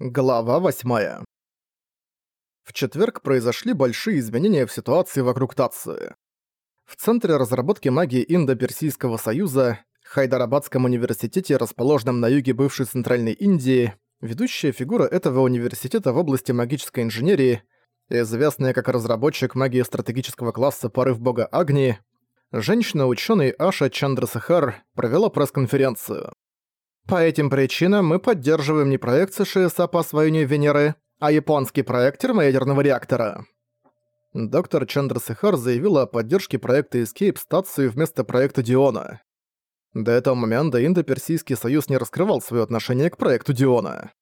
Глава 8. В четверг произошли большие изменения в ситуации вокруг Тации. В Центре разработки магии Индо-Персийского союза, Хайдарабадском университете, расположенном на юге бывшей Центральной Индии, ведущая фигура этого университета в области магической инженерии, известная как разработчик магии стратегического класса «Порыв бога Агни», женщина-ученый Аша Чандрасахар провела пресс-конференцию. По этим причинам мы поддерживаем не проект США по освоению Венеры, а японский проект термоядерного реактора. Доктор Чандрасихар заявила о поддержке проекта Escape стацию вместо проекта Диона. До этого момента Индо-Персийский союз не раскрывал свое отношение к проекту Диона.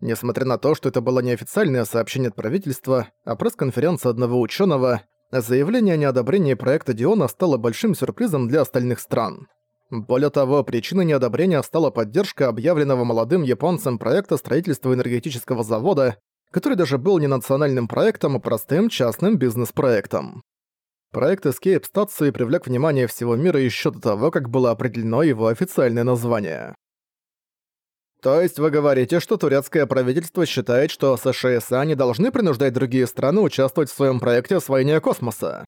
Несмотря на то, что это было неофициальное сообщение от правительства, а пресс-конференция одного ученого, заявление о неодобрении проекта Диона стало большим сюрпризом для остальных стран. Более того, причиной неодобрения стала поддержка объявленного молодым японцем проекта строительства энергетического завода, который даже был не национальным проектом, а простым частным бизнес-проектом. Проект Escape стации привлек внимание всего мира еще до того, как было определено его официальное название. То есть вы говорите, что турецкое правительство считает, что США не должны принуждать другие страны участвовать в своем проекте освоения космоса?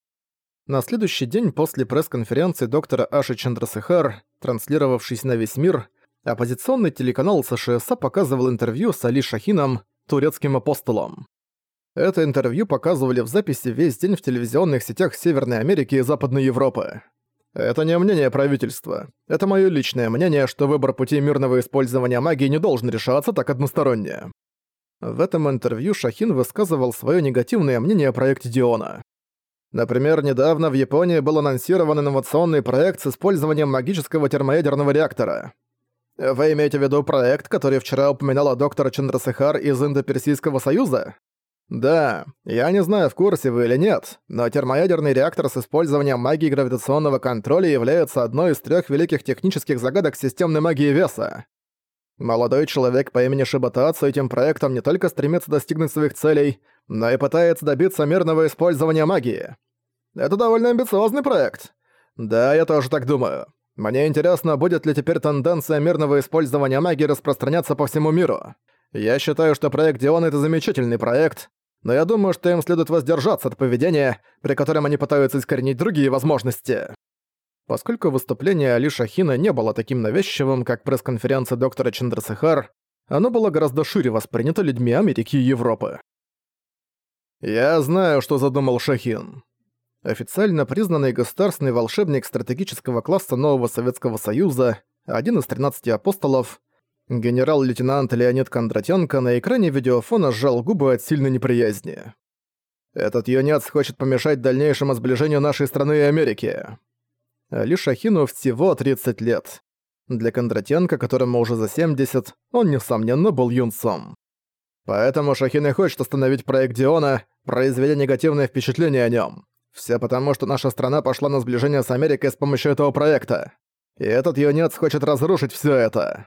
На следующий день после пресс-конференции доктора Аши Чандрасихар, транслировавшись на весь мир, оппозиционный телеканал США показывал интервью с Али Шахином, турецким апостолом. Это интервью показывали в записи весь день в телевизионных сетях Северной Америки и Западной Европы. Это не мнение правительства. Это мое личное мнение, что выбор пути мирного использования магии не должен решаться так односторонне. В этом интервью Шахин высказывал свое негативное мнение о проекте Диона. Например, недавно в Японии был анонсирован инновационный проект с использованием магического термоядерного реактора. Вы имеете в виду проект, который вчера упоминала доктор Чандрасахар из Индо-Персийского союза? Да, я не знаю, в курсе вы или нет, но термоядерный реактор с использованием магии гравитационного контроля является одной из трех великих технических загадок системной магии веса. Молодой человек по имени Шибатацу этим проектом не только стремится достигнуть своих целей, но и пытается добиться мирного использования магии. Это довольно амбициозный проект. Да, я тоже так думаю. Мне интересно, будет ли теперь тенденция мирного использования магии распространяться по всему миру. Я считаю, что проект Дион — это замечательный проект, но я думаю, что им следует воздержаться от поведения, при котором они пытаются искоренить другие возможности. Поскольку выступление Али Шахина не было таким навязчивым, как пресс-конференция доктора Чандрасахар, оно было гораздо шире воспринято людьми Америки и Европы. «Я знаю, что задумал Шахин официально признанный государственный волшебник стратегического класса нового Советского Союза, один из 13 апостолов, генерал-лейтенант Леонид Кондратенко на экране видеофона сжал губы от сильной неприязни. «Этот юнец хочет помешать дальнейшему сближению нашей страны и Америки». Али Шахину всего 30 лет. Для Кондратенко, которому уже за 70, он, несомненно, был юнцом. Поэтому Шахин и хочет остановить проект Диона, произведя негативное впечатление о нем. Все потому, что наша страна пошла на сближение с Америкой с помощью этого проекта. И этот юнец хочет разрушить все это.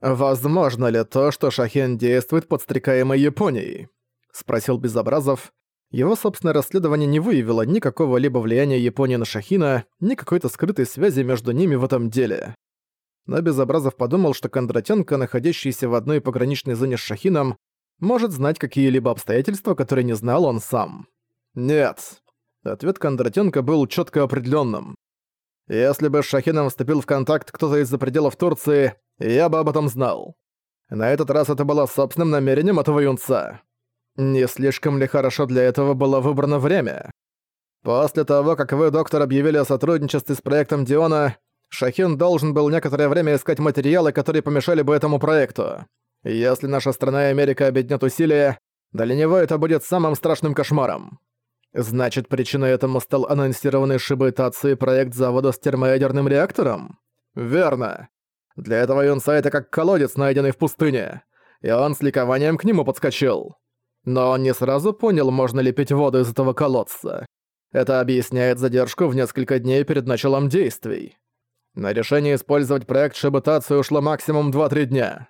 Возможно ли то, что Шахен действует подстрекаемой Японией? Спросил Безобразов. Его собственное расследование не выявило никакого либо влияния Японии на Шахина, ни какой-то скрытой связи между ними в этом деле. Но Безобразов подумал, что Кондратенко, находящийся в одной пограничной зоне с Шахином, может знать какие-либо обстоятельства, которые не знал он сам. «Нет, Ответ Кондратенко был четко определенным. Если бы с Шахином вступил в контакт кто-то из-за пределов Турции, я бы об этом знал. На этот раз это было собственным намерением этого юнца. Не слишком ли хорошо для этого было выбрано время? После того, как вы, доктор, объявили о сотрудничестве с проектом Диона, Шахин должен был некоторое время искать материалы, которые помешали бы этому проекту. Если наша страна и Америка объединят усилия, для него это будет самым страшным кошмаром. Значит, причиной этому стал анонсированный Шибой проект завода с термоядерным реактором? Верно. Для этого Юнса это как колодец, найденный в пустыне. И он с ликованием к нему подскочил. Но он не сразу понял, можно ли пить воду из этого колодца. Это объясняет задержку в несколько дней перед началом действий. На решение использовать проект Шибутации ушло максимум 2-3 дня.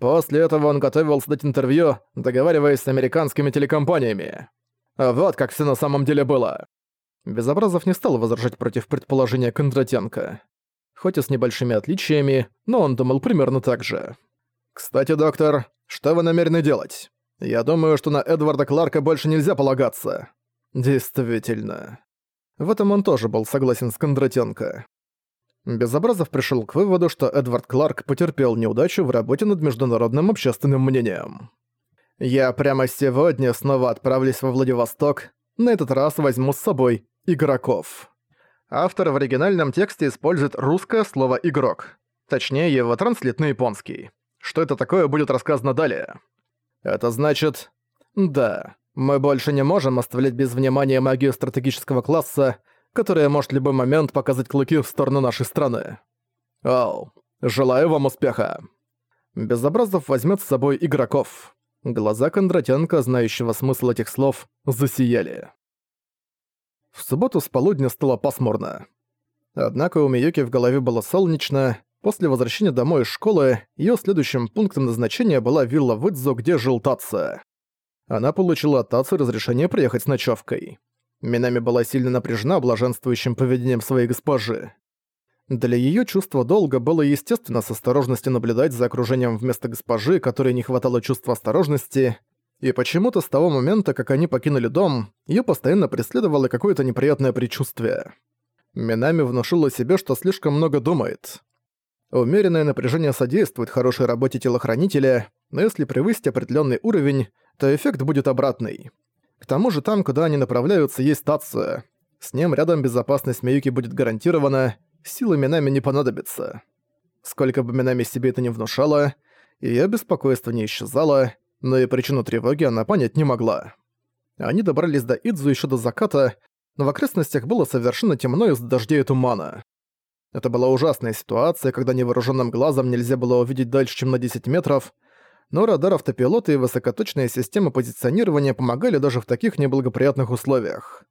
После этого он готовился дать интервью, договариваясь с американскими телекомпаниями. Вот как все на самом деле было. Безобразов не стал возражать против предположения Кондратенко. Хоть и с небольшими отличиями, но он думал примерно так же. «Кстати, доктор, Что вы намерены делать? Я думаю, что на Эдварда Кларка больше нельзя полагаться». «Действительно». В этом он тоже был согласен с Кондратенко. Безобразов пришел к выводу, что Эдвард Кларк потерпел неудачу в работе над международным общественным мнением. «Я прямо сегодня снова отправлюсь во Владивосток, на этот раз возьму с собой игроков». Автор в оригинальном тексте использует русское слово «игрок». Точнее, его транслит на японский. Что это такое, будет рассказано далее. Это значит... Да, мы больше не можем оставлять без внимания магию стратегического класса, которая может в любой момент показать клыки в сторону нашей страны. Оу, желаю вам успеха. Безобразов возьмет с собой игроков. Глаза Кондратенко, знающего смысл этих слов, засияли. В субботу с полудня стало пасмурно. Однако у Миюки в голове было солнечно. После возвращения домой из школы, ее следующим пунктом назначения была вилла Выдзо, где жил Татца она получила от Тацу разрешение приехать с ночевкой. Минами была сильно напряжена блаженствующим поведением своей госпожи. Для её чувства долга было естественно с осторожностью наблюдать за окружением вместо госпожи, которой не хватало чувства осторожности, и почему-то с того момента, как они покинули дом, её постоянно преследовало какое-то неприятное предчувствие. Минами внушила себе, что слишком много думает. Умеренное напряжение содействует хорошей работе телохранителя, но если превысить определенный уровень, то эффект будет обратный. К тому же там, куда они направляются, есть стация. С ним рядом безопасность Миюки будет гарантирована, силы Минами не понадобится. Сколько бы Минами себе это не внушало, её беспокойство не исчезало, но и причину тревоги она понять не могла. Они добрались до Идзу ещё до заката, но в окрестностях было совершенно темно из-за дождей и тумана. Это была ужасная ситуация, когда невооруженным глазом нельзя было увидеть дальше, чем на 10 метров, но радар автопилота и высокоточная система позиционирования помогали даже в таких неблагоприятных условиях.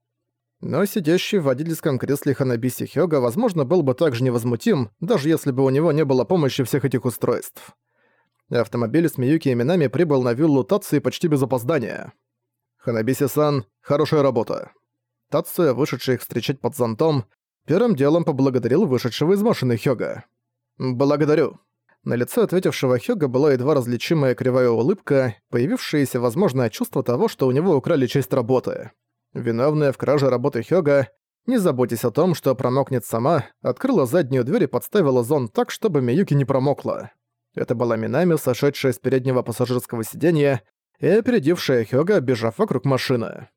Но сидящий в водительском кресле Ханабиси Хёга, возможно, был бы также невозмутим, даже если бы у него не было помощи всех этих устройств. Автомобиль с Миюки именами прибыл на виллу Тацуи почти без опоздания. «Ханабиси-сан, хорошая работа». Тацуя, вышедший их встречать под зонтом, первым делом поблагодарил вышедшего из машины Хёга. «Благодарю», на лице ответившего Хёга была едва различимая кривая улыбка, появившееся возможное чувство того, что у него украли часть работы. Виновная в краже работы Хёга, не заботясь о том, что промокнет сама, открыла заднюю дверь и подставила зонт так, чтобы Миюки не промокла. Это была Минами, сошедшая с переднего пассажирского сиденья и опередившая Хёга, бежав вокруг машины.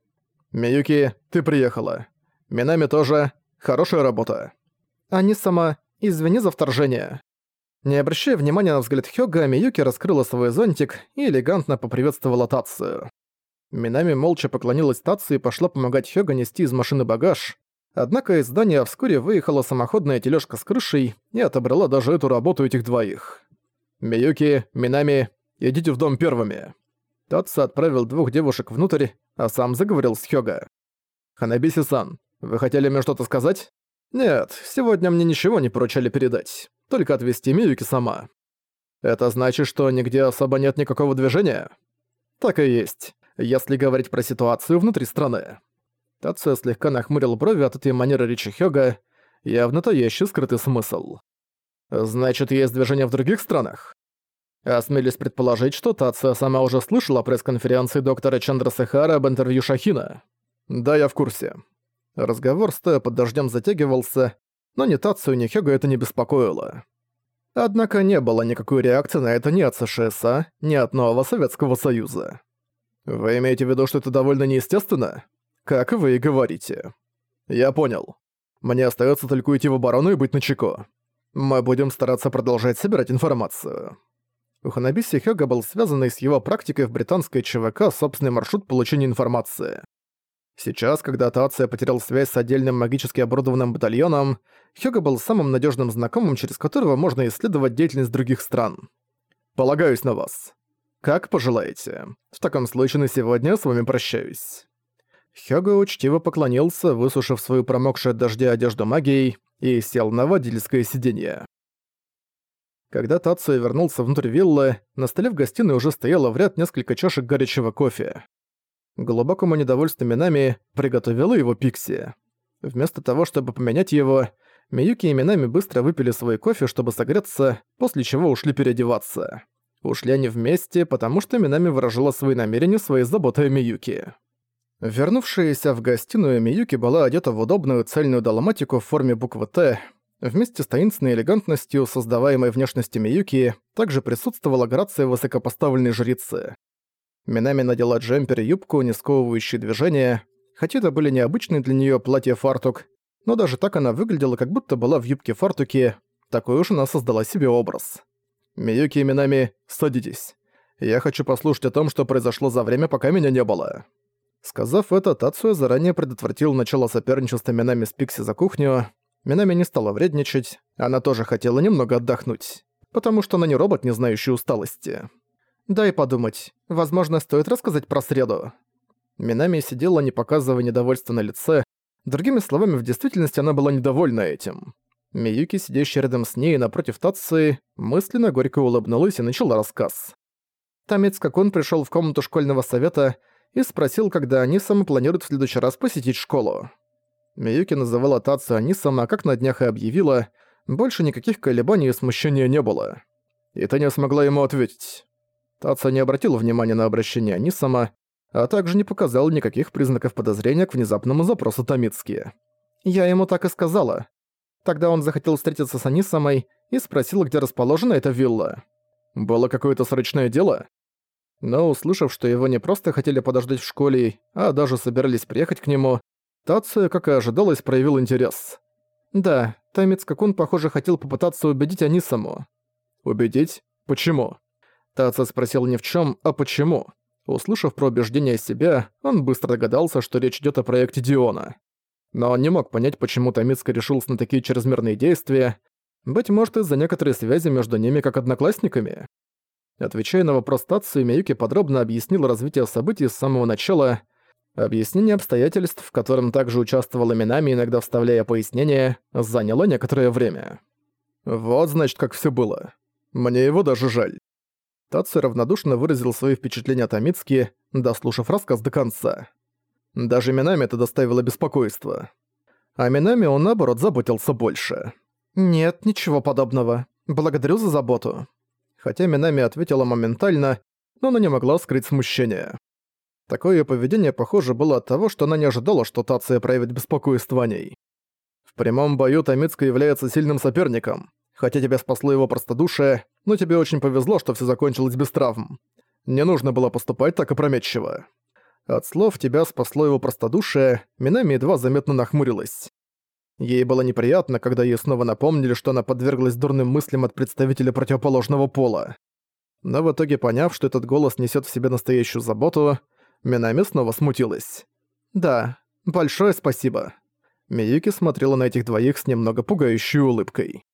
«Миюки, ты приехала. Минами тоже. Хорошая работа». «Ани сама, извини за вторжение». Не обращая внимания на взгляд Хёга, Миюки раскрыла свой зонтик и элегантно поприветствовала Тацию. Минами молча поклонилась Тацию и пошла помогать Хёга нести из машины багаж. Однако из здания вскоре выехала самоходная тележка с крышей и отобрала даже эту работу этих двоих. «Миюки, Минами, идите в дом первыми». Татса отправил двух девушек внутрь, а сам заговорил с Хёга. «Ханабиси-сан, вы хотели мне что-то сказать?» «Нет, сегодня мне ничего не поручали передать. Только отвезти Миюки сама. Это значит, что нигде особо нет никакого движения? Так и есть, если говорить про ситуацию внутри страны. Тацуя слегка нахмурил брови от этой манеры речи Хёга, явно таящий скрытый смысл. Значит, есть движение в других странах? Осмелюсь предположить, что Тация сама уже слышала о пресс-конференции доктора Чандра Сахара об интервью Шахина. Да, я в курсе. Разговор, стоя под дождем, затягивался, но ни Тацию, ни Хёга это не беспокоило. Однако не было никакой реакции на это ни от США, ни от нового Советского Союза. Вы имеете в виду, что это довольно неестественно? Как вы и говорите. Я понял. Мне остается только уйти в оборону и быть начеку. Мы будем стараться продолжать собирать информацию. У Ханабиси Хёга был связанный с его практикой в британской ЧВК собственный маршрут получения информации. Сейчас, когда Тация потерял связь с отдельным магически оборудованным батальоном, Хёга был самым надежным знакомым, через которого можно исследовать деятельность других стран. Полагаюсь на вас. Как пожелаете. В таком случае на сегодня с вами прощаюсь. Хёга учтиво поклонился, высушив свою промокшую от дождя одежду магией, и сел на водительское сиденье. Когда Тацуя вернулся внутрь виллы, на столе в гостиной уже стояло в ряд несколько чашек горячего кофе глубокому недовольству Минами приготовила его Пикси. Вместо того, чтобы поменять его, Миюки и Минами быстро выпили свой кофе, чтобы согреться, после чего ушли переодеваться. Ушли они вместе, потому что Минами выражала свои намерения своей заботой о Миюки. Вернувшаяся в гостиную Миюки была одета в удобную цельную доломатику в форме буквы «Т». Вместе с таинственной элегантностью, создаваемой внешностью Миюки, также присутствовала грация высокопоставленной жрицы. Минами надела джемпер и юбку, не сковывающие движения, хотя это были необычные для неё платье-фартук, но даже так она выглядела, как будто была в юбке-фартуке, такой уж она создала себе образ. «Миюки и Минами, садитесь. Я хочу послушать о том, что произошло за время, пока меня не было». Сказав это, Тацуя заранее предотвратил начало соперничества Минами с Пикси за кухню. Минами не стала вредничать, она тоже хотела немного отдохнуть, потому что она не робот, не знающий усталости. «Дай подумать. Возможно, стоит рассказать про среду». Минами сидела, не показывая недовольства на лице. Другими словами, в действительности она была недовольна этим. Миюки, сидящая рядом с ней напротив Тации, мысленно горько улыбнулась и начала рассказ. Тамец, как он пришел в комнату школьного совета и спросил, когда Анисама планирует в следующий раз посетить школу. Миюки называла Тацию Анисама, как на днях и объявила, больше никаких колебаний и смущения не было. И та не смогла ему ответить. Тация не обратила внимания на обращение Анисама, а также не показал никаких признаков подозрения к внезапному запросу Томицки. Я ему так и сказала. Тогда он захотел встретиться с Анисамой и спросил, где расположена эта вилла. Было какое-то срочное дело? Но услышав, что его не просто хотели подождать в школе, а даже собирались приехать к нему, Тация, как и ожидалось, проявил интерес. Да, Тамец Какун, похоже, хотел попытаться убедить Анисаму. Убедить? Почему? Тация спросил не в чем, а почему. Услышав про убеждение себя, он быстро догадался, что речь идет о проекте Диона. Но он не мог понять, почему Томицка решился на такие чрезмерные действия, быть может, из-за некоторой связи между ними как одноклассниками. Отвечая на вопрос Тацию, Миюки подробно объяснил развитие событий с самого начала, объяснение обстоятельств, в котором также участвовала Минами, иногда вставляя пояснения, заняло некоторое время. Вот, значит, как все было. Мне его даже жаль. Тацию равнодушно выразил свои впечатления о Томицке, дослушав рассказ до конца. Даже Минами это доставило беспокойство. А Минами он, наоборот, заботился больше. «Нет, ничего подобного. Благодарю за заботу». Хотя Минами ответила моментально, но она не могла скрыть смущение. Такое поведение, похоже, было от того, что она не ожидала, что Тация проявит беспокойство о ней. В прямом бою Томицка является сильным соперником. Хотя тебя спасло его простодушие, но тебе очень повезло, что все закончилось без травм. Не нужно было поступать так опрометчиво. От слов «тебя спасло его простодушие» Минами едва заметно нахмурилась. Ей было неприятно, когда ей снова напомнили, что она подверглась дурным мыслям от представителя противоположного пола. Но в итоге, поняв, что этот голос несет в себе настоящую заботу, Минами снова смутилась. «Да, большое спасибо». Миюки смотрела на этих двоих с немного пугающей улыбкой.